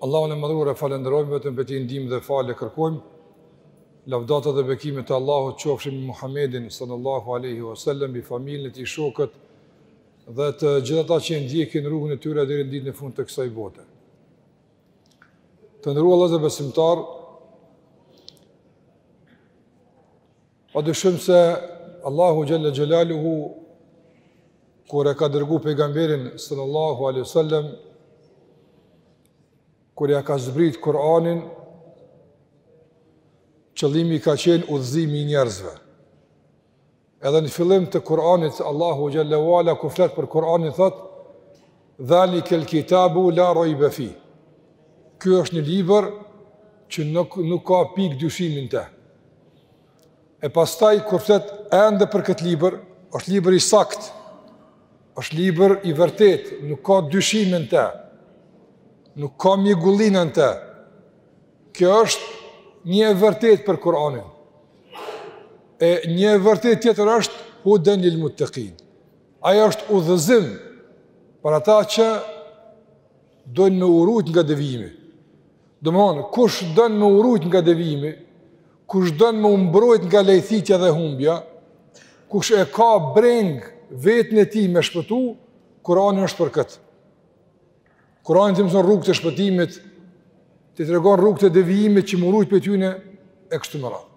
Allahun e Madhëruar e falënderojmë, vetëm prej tij ndihmë dhe falje kërkojmë. Lavdata dhe bekimet e Allahut qofshin mbi Muhamedin sallallahu alaihi wasallam, mbi familjen e tij, shokët dhe të gjithë ata që ndjekin rrugën e tyre deri në ditën e fundit të kësaj bote. Të nderuar besimtarë, Pa dyshim se Allahu xhelle xhelaluhu, kur e ka dërgu pejgamberin sallallahu alaihi wasallam kur ia ka zbrit Kur'anin, qëllimi ka qenë udhëzimi i njerëzve. Edhe në fillim të Kur'anit, Allahu xhelle ve ala, kur flet për Kur'anin, thotë, Dhalikel kitabu la rejbe fih. Ky është një libër që nuk, nuk ka pikë dyshimi në të. E pastaj, kur flet ende për këtë libër, është libër i saktë, është libër i vërtetë, nuk ka dyshim në të, nuk ka mjegullinë në të. Kjo është një e vërtetë për Kur'anin. E një e vërtetë tjetër është huden lil muttekin. Ai është udhëzim për ata që dojnë me u rujt nga devijimi. Domethënë, kush don me u rujt nga devijimi, kush don me u mbrojt nga lajthitja dhe humbja, kush e ka brengë veten e tij me shpëtu, Kurani është për këtë. Kurani t'i mëson rrugët e shpëtimit, t'i tregon rrugët e devijimit që me u rujt prej tyne, e kështu me radhë.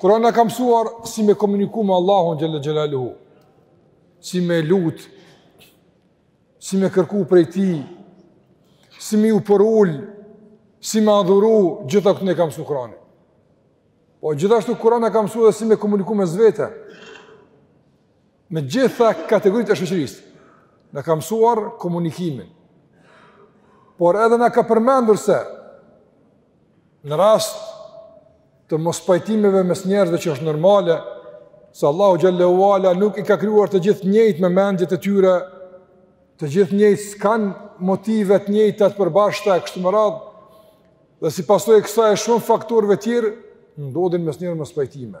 Kur'ani na ka mësuar si me komuniku me Allahun xhelle xhelaluhu, si me lut, si me kërku prej tij, si me iu përul, si me adhuru, gjitha këto na ka mësu Kur'ani. Po gjithashtu Kur'ani na ka mësuar edhe si me komuniku mes vete. Me gjitha kategoritë e shoqërisë na ka mësuar komunikimin. Por edhe na ka përmendur se në rast të mospajtimeve mes njerëzve që është normale, se Allahu xhelle ve ala nuk i ka krijuar të gjithë njëjtë me mendjet e tyre, të gjithë njëjtë s'kan motive të njëjta të përbashkëta kështu me radhë. Dhe si pasojë e kësaj e shumë faktorëve të tjerë ndodhin mes njerëzve mospajtime.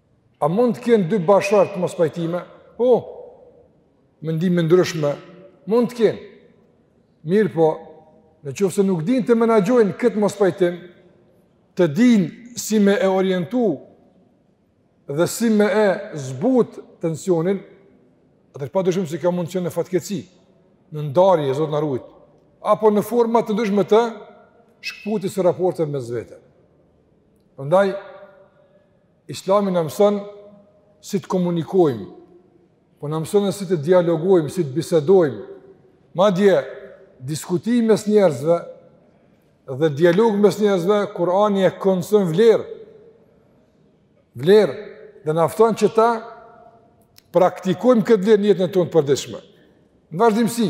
A mund të kenë dy bashkëshortë mospajtime? Po, mendime të ndryshme, mund të kenë. Mirëpo, në qoftë se nuk dinë ta menaxhojnë këtë mospajtim, të dinë si me e orientu dhe si me e zbut tensionin, atëherë pa dyshim se ka me mund të çojë në fatkeqësi, në ndarje, Zot na rujt, apo në forma të ndryshme të shkëputjes së raporteve mes vete. Prandaj, Islami na mëson si të komunikojmë, po na mëson edhe si të dialogojmë, si të bisedojmë. Madje diskutimi mes njerëzve dhe dialogu mes njerëzve, Kurani e konsideron vlerë. Vlerë dhe na fton që ta praktikojmë këtë vlerë në jetën tonë të përditshme. Në vazhdimësi,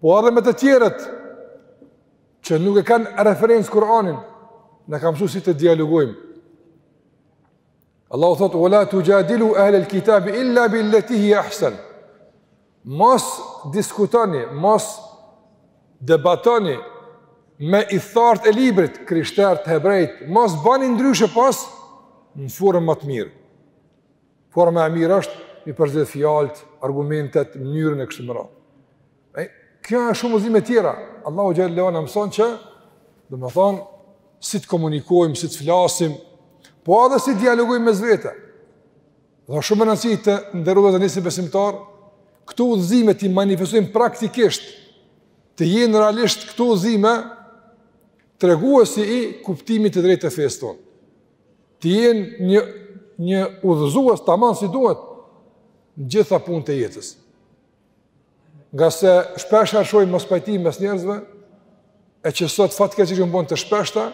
Po edhe me të tjerët që nuk e kanë referencë Kur'anin, na ka msu si të dialogojmë. Allahu thotë, "Wa la tujadilu ahla al-kitabi illa billati hiya ahsan." Mos diskutoni, mos debatoni me ithtarët e librit, krishterët, hebrejt, mos bani ndryshe pos në formë më të mirë. Forma më e mirë është mi përzgjedh fjalët, argumentet, mënyrën e kështu me radhë. E kjo e shumë udhëzime tjera. Allahu xhel-le na mëson që domethënë si të komunikojmë, si të flasim, po edhe si dialogojmë mes vete. Dhe shumë e rëndësishme të nderuar që ne si besimtar këto udhëzime t'i manifestojmë praktikisht të jenë realisht këto udhëzime treguesi i kuptimit të drejtë të fesë tonë. Të jenë një, një udhëzues tamam si duhet në gjitha punët e jetës. Ngase shpeshherë shohim mospajtime mes njerëzve, e që sot fatkeq janë bo të shpeshta,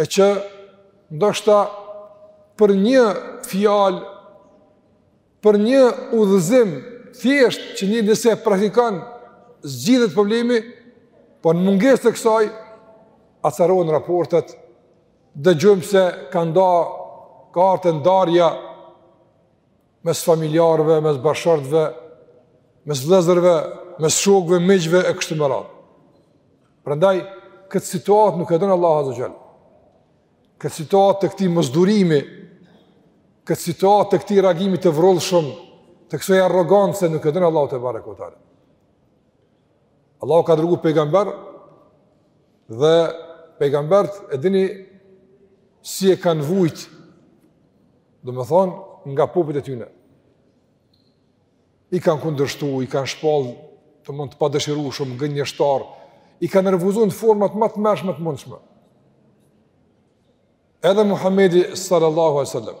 e që ndoshta për një fjalë, për një udhëzim thjesht që nëse e praktikan zgjidhet problemi, po në mungesë të kësaj, acarohen raportet, Dëgjojmë se ka nda ka ardhë te ndarja mes familjarëve, mes bashkëshortëve, mes vëllezërve, mes shokëve, miqve e kështu me radhë. Prandaj këtë situatë nuk e don Allahu azze ue xhel. Këtë situatë të këtij mosdurimi, këtë situatë të këtij reagimi të vrullshëm, të kësaj arrogance nuk e don Allahu tebareke ue teala. Allahu ka dërguar pejgamberë dhe pejgamberët e dini si e kanë vujt domethënë nga popujt e tyne i kanë kundërshtu, i kanë shpall të çmendun, të padëshirushëm, gënjeshtarë i kanë refuzu në format më të tmerrshme të mundshme edhe Muhammedi sallallahu alejhi ue selam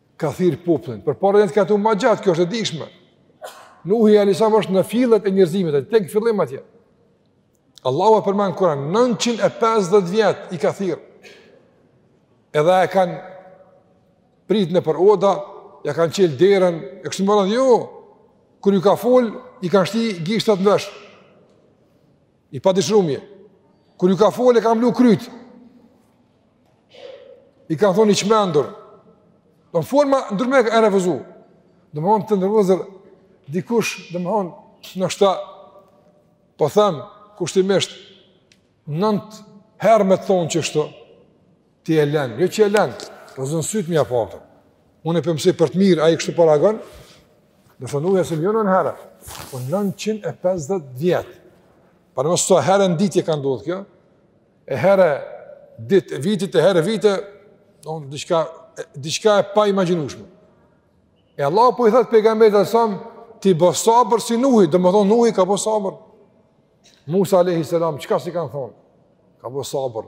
Ka thirrë popullin, përpara jetën e kanë pasë ma gjatë, kjo është e dishme. Nuhi a.s. është në fillet e njërzimit, tek fillimi atje. Allahu e përmend në Kuran, 950 vjet i ka thirrë. Edhe e kanë pritë nëpër oda, ia kanë çelë derën, e kështu me radhë, jo, kur ju ka folë, i kanë shti gishtat në veshë. I padëshirumi. Kur ju ka fol e kanë lu kryt. I kanë thon i çmendur. Do forma ndryshme e refuzu. Domethonë të nderum vllazër dikush, domethon, ndoshta po them kushtimisht nënt herë me thon qështu. Ti e len, jo që e len, po zon syt me pa ato. Unë po e mësoj për të mirë, ai kështu po reagon. Domethonë Nuhi jo se një herë. Po 950 vjet. Paramendo sa herë n'ditë ka ndodhur kjo. E herë ditët e vitit e herë vite, domethonë diçka diçka e paimagjinueshme. E Allah po i thot pejgamberit alayhi salam ti bo sabër si Nuhi, domethonë Nuhi ka bo sabër. Musa alayhi salam çka s'i kanë thonë? Ka bo sabër.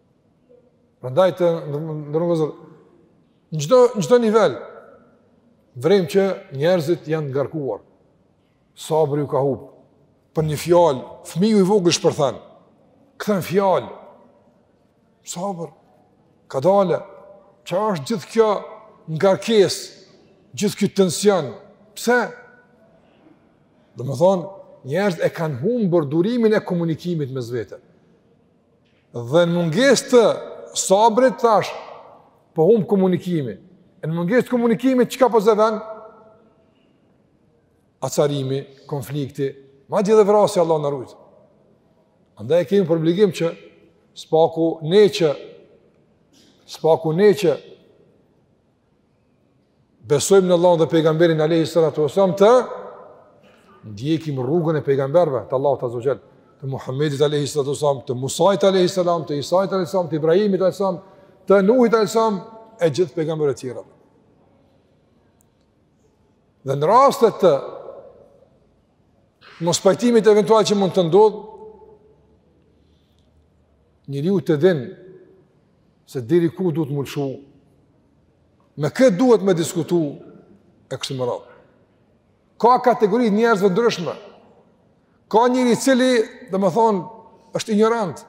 Prandaj të nderum vllazër, në çdo, çdo nivel, vrejm që njerëzit janë ngarkuar, sabri ju ka hup, për një fjalë, fëmiu i vogël shpërthen, kthen fjalë, sabër, kadale, ça është gjithë kjo ngarkesë, gjithë kjo tension, pse? Domethonë, njerëzit e kanë humbur durimin e komunikimit mes vete. Dhe në mungesë të sabrit thash, po humb komunikimi. E në mungesë të komunikimit çka po zë ven? Acarimi, konflikti, madje edhe vrasja Allah na rujt. Andaj e kemi për obligim që së paku ne që së paku ne që Besojmë në Allahun dhe pejgamberin alayhi salatu wasallam të ndjekim rrugën e pejgamberëve të Allahut azza xal, të Muhamedit alayhi salatu wasallam, të Musait alayhi salam, të Isait alayhi salam, të Ibrahimit alayhi salam, të Nuhit alayhi salam e gjithë pejgamberët e tjerë. Dhe në raste të mospajtimit eventual që mund të ndodhë, njeriu të din se deri ku duhet m'u lëshu, me kë duhet me diskutu e kështu me radhë. Ka kategori njerëzve ndryshme, ka njeri i cili, domethonë, është injorant,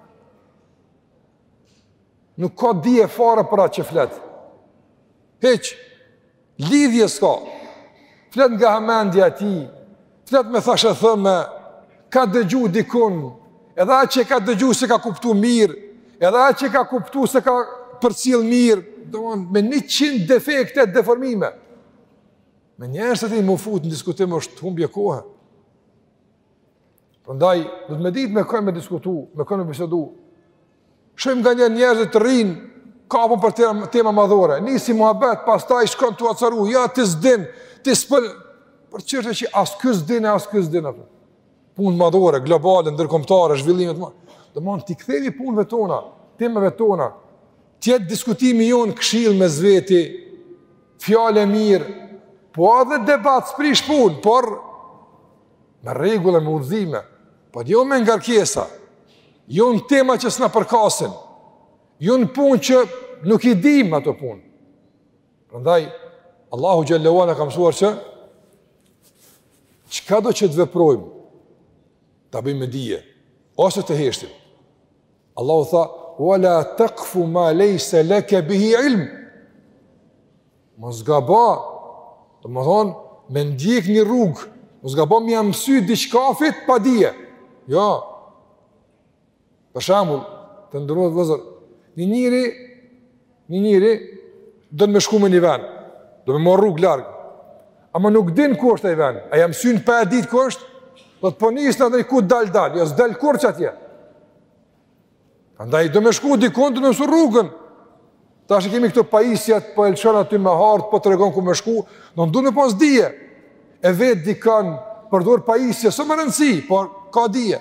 Nuk ka dije fare për atë që flet. Hiç, lidhje s'ka. Flet nga hamendja e tij, flet me thashetheme, ka dëgju dikun, edhe atë që ka dëgju s'e ka kuptu mirë, edhe atë që ka kuptu s'e ka përcjell mirë, domethonë me njëqind defekte e deformime. Me njerëz të till m'u fut në diskutim është humbje kohe. Prandaj do me ditë me kë me diskutu, me kë me bisedu. Shohim nganjëherë njerëz të rinj kapen për tema, tema madhore. Nis si muhabet, pastaj shkon tu acaru, ja ti s'din, ti s'pël për çështje që as ky s'din, as ky s'din apo. Punë madhore, globale, ndërkombëtare, zhvillime të mëdha. Domethënë t'i kthehemi punëve tona, temave tona. T'jetë diskutimi jonë këshillë mes veti, fjalë e mirë, po edhe debat s'prish punë, por me rregulla, me udhëzime, po jo me ngarkesa. Jo në tema që s'na përkasin. Jo në punë që nuk i dimë ato punë. Prandaj Allahu xhele ue ala ka mësuar që çkado që të veprojmë ta bëjmë me dije ose të heshtim. Allahu tha wala taqfu ma laysa laka bihi ilm. Mos gabo, domethonë, me ndjek një rrugë, mos gabo me ja msy diçkafit pa dije. Jo. Për shembull, të nderuar vëllezër, një njeri, një njeri, don me shku në një ven, don me marrë rrugë larg, ama nuk din ku është ai ven, a ja msyn pa e ditë ku është, thot po nisna unë ku dal dal, jo s'dal kurrë qatje. Andaj do me shku dikun do me msu rrugën. Tash i kemi këto pajisjet, po e lshon aty me hartë, po t'tregon ku me shku, du me pas dije. E vet dikon, përdor pajisje, s'â me rëndësi, por ka dije.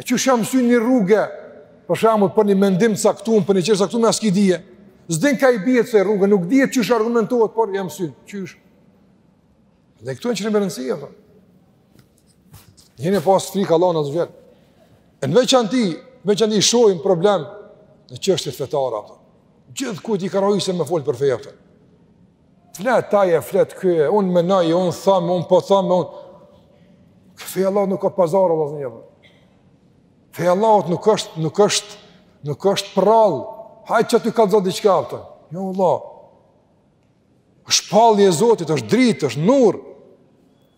E qysh ja msyn një rrugë, për shembull për një mendim të caktum, për një gjë të caktum, e s'ki dije. S'din kah i bjen ksaj rruge, nuk di qysh argumentohet, por ja msyn, qysh. Dhe këtu e në që në me rëndësi, e Me e pas frikë Allahun azze ue xhel. E në veçanti, veçanti shohim problem në çështjet fetare. Gjithkujt i ka ra hise me folë për fe apo. Flet ai e flet ky, unë menoj, unë thamë, unë po thamë, unë... N'fe t'Allahut nuk ka pazar, Allahut azze ue xhel. Feja e Allahut nuk është, nuk është, nuk është prallë. Hajt qe ti kallzo diçka apo. Jo Allah, është shpallje e Zotit, është dritë, është nur.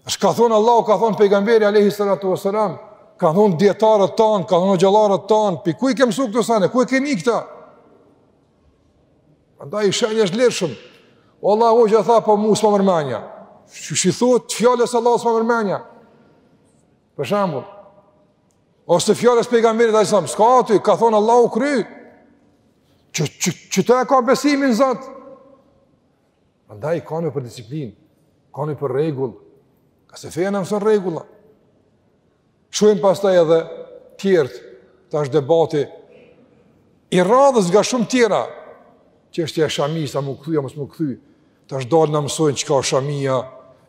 Është ka thon Allahu, ka thon pejgamberi alayhi salatu wasalam, ka thon dietarët tan, ka thon hoxhallarët tan, pi ku i ke msu këto sene, ku e ke ni këta? Andaj shani është lirshëm. Vallahi hoxha tha po mu s'ma merr menja. Qysh i thot fjalës s'Allahut s'ma merr menja. Për shembull, Ose fjalës s'pejgamberit alayhi salam s'ka aty, ka thon Allahu u kry. Që që që e ka besimin n'Zot. Andaj kanë për disiplinë, kanë për rregull. Ka se feja na mson rregulla. Shohim pastaj edhe tjerët, tash debati i radhës nga shumë tjera, çështja e shamisë, a m'u kthy apo mos m'u kthy. Tash dalë na mësojnë çka shamia,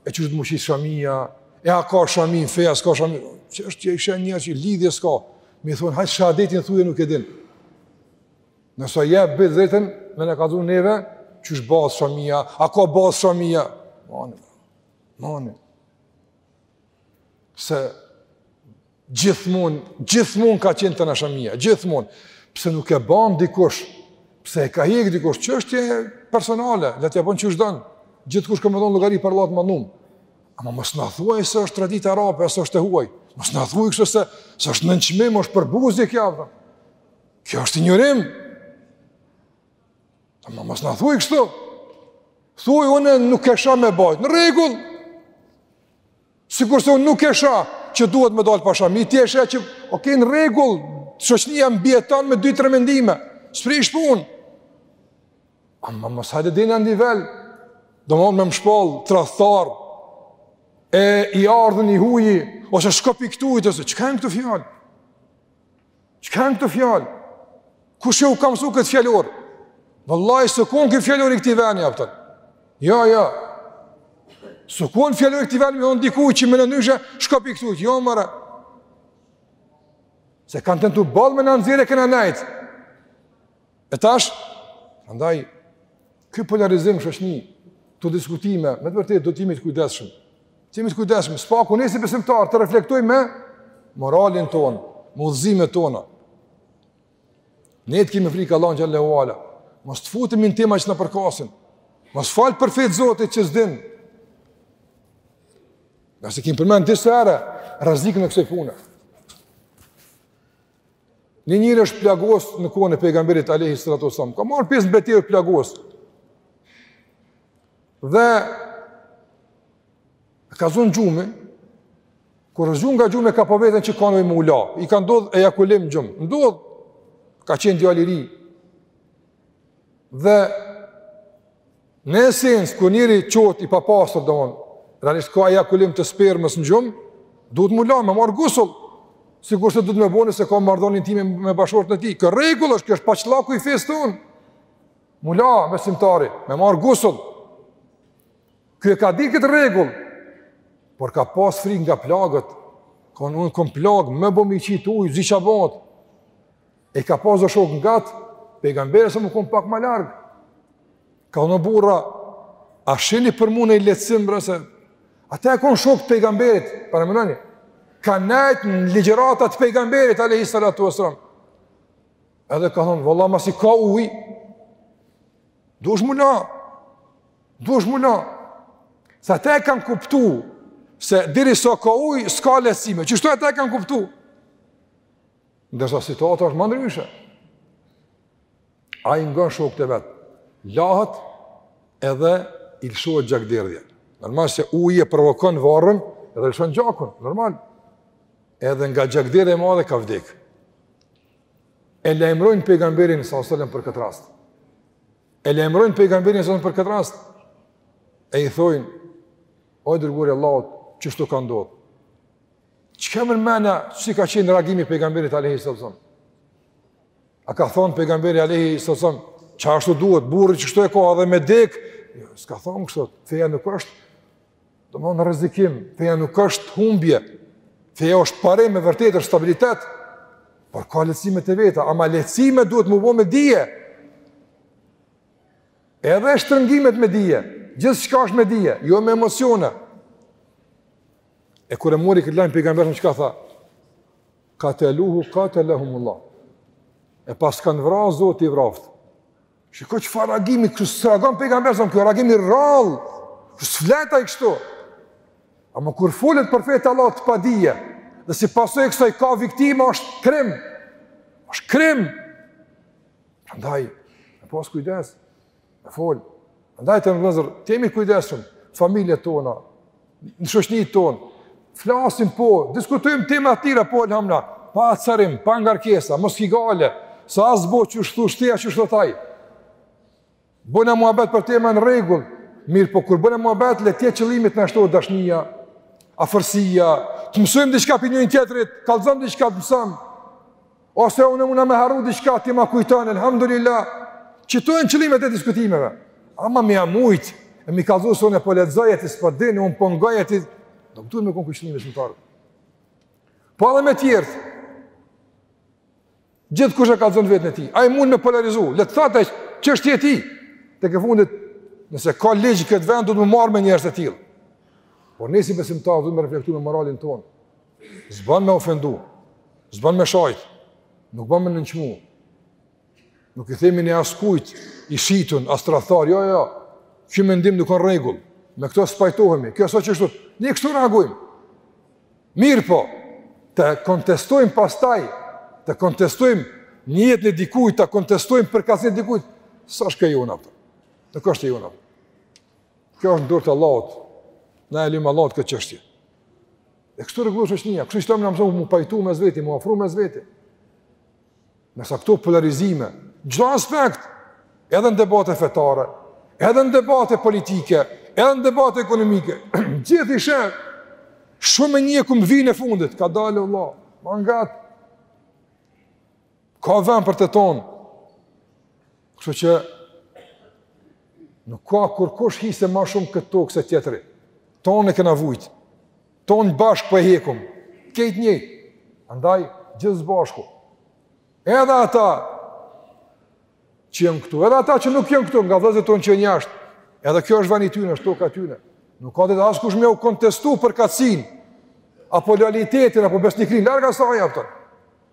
e qysh me qitë shamia, e a ka shami, feja s'ka shami, qysh që është njeri që lidhje s'ka, me i thonë, hajt shahadetin thuje nuk e din. Nëse ja bën t'drejtën, me na kallzu neve, qysh bazë shamia, a ka bazë shamia, mani, mani, pse Gjithmonë, gjithmonë ka qenë te na shamia, gjithmonë. Pse nuk e banë dikush, pse e ka hekë dikush, çështje personale, le të ja bon qysh don, gjithkush ka me dhonë llogari para Allahut të madhnum. Ama mos na thuaj se është tradita arabe, se është e huaj. Mos na thuaj kështu se, se është nënçmim, është përbuzje kjo. Dhe. Kjo është injorim. Ama mos na thuaj kështu. Thuaj, unë nuk e shoh me bajtë. Në rregull, Sikurse unë nuk e shoh që duhet me dalë pa shami, ti e shoh që ok në rregull, shoqënia mbijeton me dy tre mendime. S'prish punë. Ama mos hajde deri në nivel, domethan me më shpallë tradhtar, e i ardhën i huji, ose shko pi këtu, ose çka janë këto fjalë? Çka janë këto fjalë? Kush ju ka mësu këtë fjalor? Vallahi s'o kon këtë fjalor i këtij veni aspak? Jo, jo. S'o kon fjalor i këtij veni me thon dikujt që menon ndryshe shko pi këtu, jo more. Se kanë tentu boll me na nxjerr e kena nejt. E tash, prandaj, ky polarizim shoqni, këto diskutime, me të vërtet, do t'jemi të kujdeshëm. T'jemi të kujdeshëm, s'paku ne si besimtar të reflektojmë me moralin tonë, me udhëzimet tona. Ne të kemi frikë Allahun xhel-le ue ala, mos të futemi në tema që s'na përkasin, mos fol për fe të Zotit që s'din. Ndonëse kemi përmend disa herë, rrezikun e kësaj pune. Një njeri është plagos në kohën e Pejgamberit alejhi salatu ue selam, ka marrë pjesë në betejë plagos. Dhe e ka zonë gjumi, kur është zgju nga gjumi, e ka pa veten që ka nevojë me u la, i ka ndodhë ejakulim n'gjumë, ndodhë, ka qenë djalë i ri. Dhe Në esencë, kur njeri çohet i papastër, domethonë, realisht ka ejakulim të spermës në gjumë, duhet m'u la me marrë gusull, sikurse duhet me bo nëse ka marrëdhënie intime me bashkëshorten e tij, ky rregull është, ky është paçllaku i fesë tonë, m'u la besimtari, me marrë gusull, ky e ka dit këtë rregull, por ka pas frikë nga plagët, ka thonë unë kom plagë, me bo me i qitë ujë, zi që I ka pas do shokë ngat, pejgamberi selam u kon pak ma larg. Ka thon burra, a shihni për mu naj lehtësim, përse? Ata u kon shokt e pejgamberit, paramendoni. Kan nejt në ligjërata të pejgamberit, alejhi salatu ve selam. Edhe kan thonë, valla, masi ka uj, duhesh mu la, duhesh mu la. Se ata e kanë kuptu, se derisa ka uj, s'ka lehtësime, qështu ata e kanë kuptu. Ndërsa situata është më ndryshe. Ai ngon shokët e vet. Lahet edhe i lëshohet gjakderdhja. Normal se uji e provokon varrën dhe lëshon gjakun, normal. Edhe nga gjakderdhja e madhe ka vdek. E lajmërojnë pejgamberin sa selam për këtë rast. E lajmërojnë pejgamberin sa për këtë rast. E i thojnë, o i dërguari i Allahut, qështu ka ndodh. Çka mendoni si ka qenë reagimi i pejgamberit alejhi selam? A ka thon pejgamberi alejhi selam, "Qashtu duhet, burri qështu e ka edhe me dek?" Jo, s'ka thon kështu. Feja nuk është domethon rrezikim, feja nuk është humbje. Feja është pra me të vërtetë stabilitet. Por ka lehtësime të veta, ama lehtësime duhet me u bo me dije. Edhe shtrëngimet me dije, gjithçka është me dije, jo me emocione. E kur e mori këtë lajm pejgamberi çka tha? Kataluhu katalahumullah. E paskan vra, Zoti i vraftë. Shiko çfarë reagimi kështu s'reagon pejgamberi selam, ky reagim i rrallë. Kurrë s'flet ai kështu. Ama kur folet për fe t'Allahut pa dije, dhe si pasojë e kësaj ka viktima, është krim. është krim. Prandaj, me pas kujdes, Fol. Andaj vëllezër, të jemi kujdesshëm, familjet tona, në shoqni tonë, flasim po, diskutojmë tema të lira po, elhamdulillah, pa acarim, pa ngarkesa, mos ki gajle, sa asë bo qështu çështja qështu taj. Bëjmë muhabet për tema në rregull, mirëpo kur bëjmë muhabet, le t'jetë qëllimi jonë ashtu dashnia, afërsia, të mësojmë diçka prej njëri-tjetrit, kallzojmë diçka të mësojmë, Ose unë muna me harru diçka ti ma kujton, elhamdulillah. Qeto jon qëllimet e diskutimeve. Ama me ja mujt, e me i kallzu se unë po lexoj e ti s'po din, unë po ngoj e ti... Domethon duhet me konë kështu besimtarë. Po edhe me tjertë. Gjithkush e kallzon veten e tij. Ai mund me polarizu. Le të thotë, çështje e tij. Tekefundit, nëse ka ligj këtë vend, duhet me u marrë me njerëz të tillë. Por ne si besimtarë, duhet me reflektu me moralin tonë. S'ban me ofendu, s'ban me shajt, nuk ban me nënçmu. Nuk i themi ne askujt, i shitun, as tradhtar, jo, jo, jo. Ky mendim nuk o në rregull, me këto s'pajtohemi, kjo s'o qështu, një kështu reagojmë. Mirëpo, ta kontestojmë pastaj, ta kontestojmë nijetin e dikujt, ta kontestojmë përkatësinë e dikujt, s'është ka jona apo? Nuk është e jona. Kjo është në dorë të Allahut, na ia lëmë Allahut këtë çështje. E kështu rregullohet shoqnia. Kështu Islami na mëson m'u pajtu mes veti, m'u afru mes veti. Me sa këto polarizime, çdo aspekt, edhe në debate fetare, edhe në debate politike, edhe në debate ekonomike, gjithë ai sherr, shumë e një e këmë vijën e fundit, kadale vlla, ma ngat, Ka vend për të tonë. Kështu që nuk ka kurkush hise ma shumë në këtë tokë se tjetri. Tonë e kena vujt. Tonë bashkë po e hekim. Krejt njëjtë. Andaj, gjithë së bashku. Edhe ata që janë këtu, edhe ata që nuk janë këtu, nga vëllezërit tonë që janë jashtë. Edhe kjo është veni i tyne, është toka tyne. Nuk ka të drejtë askush me ua kontestu përkatësinë, apo lojalitetin, apo besnikërinë, larg asaj apo.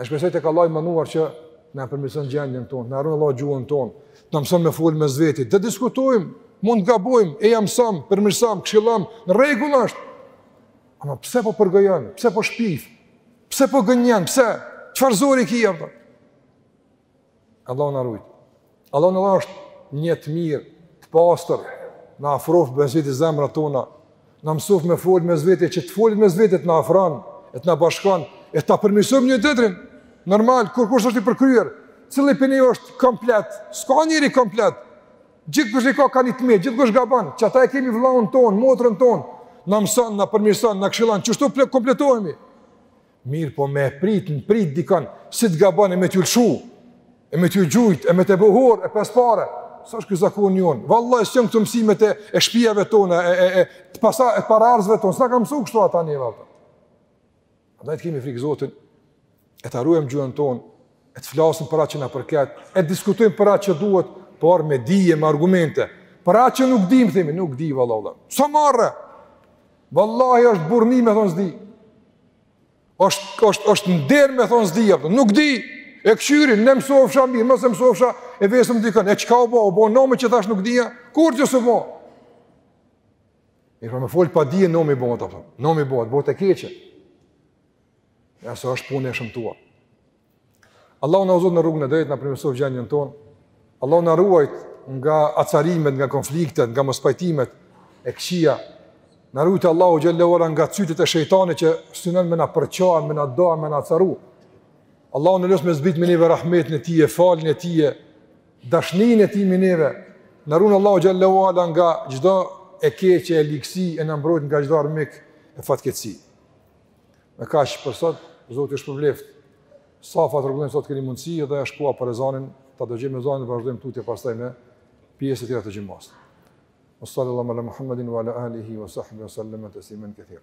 E shpresoj tek Allahu i madhëruar që na përmirëson gjendjen tonë, na run Allahu gjuhën tonë, na mëson me fol mes veti. Të diskutojmë, mund të gabojmë, e jam insan, përmirësom, këshillom, në rregull është. Ama pse po përgojon? Pse po shpif? Pse po gënjen? Pse? Çfarë zori ki apo? Allahu na rujt. Allahu na dhashtë nijet të mirë, të pastër, na afroftë mes veti zemrat tona, na mësoftë me fol mes veti që të folit mes veti të na afron, e të na bashkon, e ta përmirësojmë njëri-tjetrin. Normal, kurkush s'është i përkryer, cili prej neve është komplet, s'ka njeri komplet. Gjithkush i ka ka një të metë, gjithkush gabon, qata e kemi vëllaun ton, motrën ton, na mëson, na përmirëson, na këshillon, qështu po kompletohemi. Mirëpo me e prit, në pritë dikon, si të gabon e me t'ju lëshu, e me t'ju gjujt, e me ta bo hor, e pesë pare. S'është ky zakon jonë. Vallaj, s'janë këto mësimet e, e shpijave tona, e, e, e, të pasa, e paraardhësve tona, s'na kanë mësu kështu ata neve vëlla. Andaj të kemi frikë Zotin, e ta ruejmë gjuhën tonë, e të flasim për atë që na përket, e të diskutojmë për atë që duhet, por me dije, me argumente. Për atë që nuk dim, themi, nuk di, vallaj, vallaj. S'o marre. Vallahi është burrni me thon s'di. Është është është nder me thon s'di apo nuk di. E kqyri, n'e mësofsha mirë, mos e mësofsha e vesëm dikën. E çka u bë, u bë nomi që thash nuk di a? Kurgjo s'u bë. E me fol pa dije nomi bëhet apo. Nomi bëhet, bëhet e keqe. E ajo është punë e shëmtuar. Allahu na udhzoft në rrugën e drejtë, na përmirësoft gjendjen tonë. Allahu na ruajt nga acarimet, nga konfliktet, nga mospajtimet e këqija. Na ruajt Allahu xhel-le ue ala nga cytjet e shejtanit që synon me na përça, me na nda, me na acaru. Allahu na lëshoftë e zbrittë mbi neve rahmetin e tij, faljen e tij, dashninë e tij mbi neve. Na ruajt Allahu xhel-le ue ala nga çdo e keqe, e ligësi e na mbroftë nga çdo armik e fatkeqësi. Me kaq për sot, Zoti ju shpërbleft. Safat i rregullojmë sa të keni mundësi dhe ja shko për ezanin, ta dëgjojmë ezanin dhe vazhdojmë tutje pastaj me pjesët e tjera të xhumasë. Wa sallallahu ala Muhammedin wa ala alihi wa sahbihi wa sallam taslimen kethira.